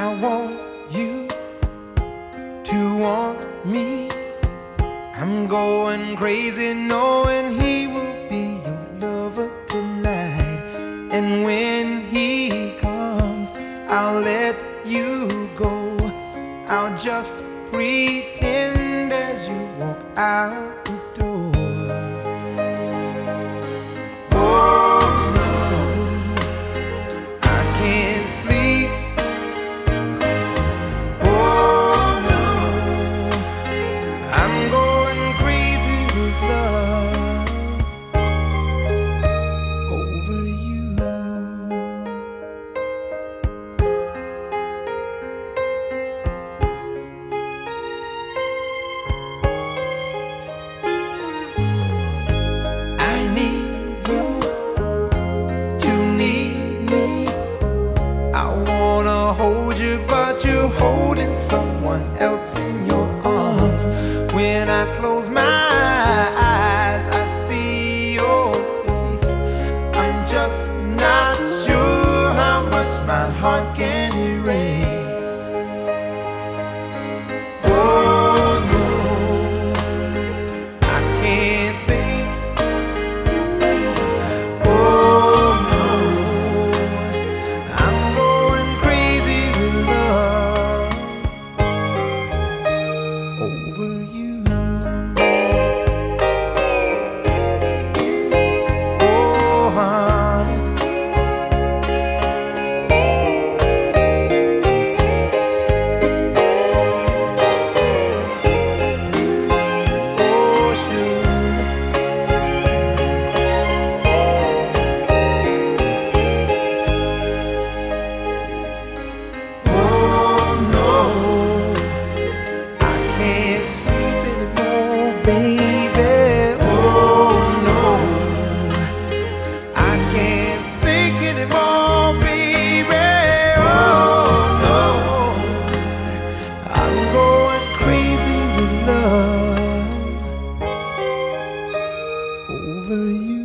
I want you to want me. I'm going crazy knowing he will be your lover tonight. And when he comes, I'll let you go. I'll just pretend as you walk out. someone else in your arms. When I close my eyes, I see your face. I'm just not sure how much my heart can. over you.